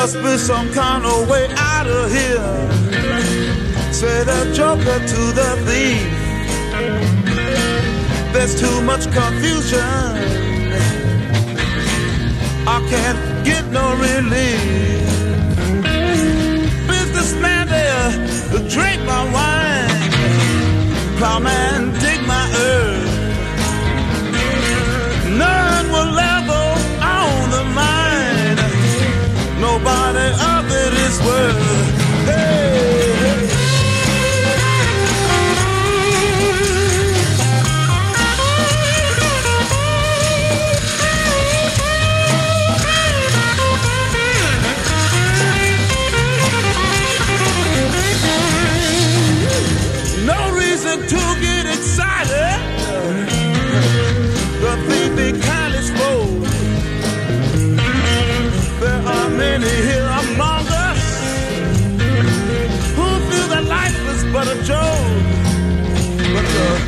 must be some kind of way out of here. Say the joker to the thief. There's too much confusion. I can't get no relief. but a joke. But a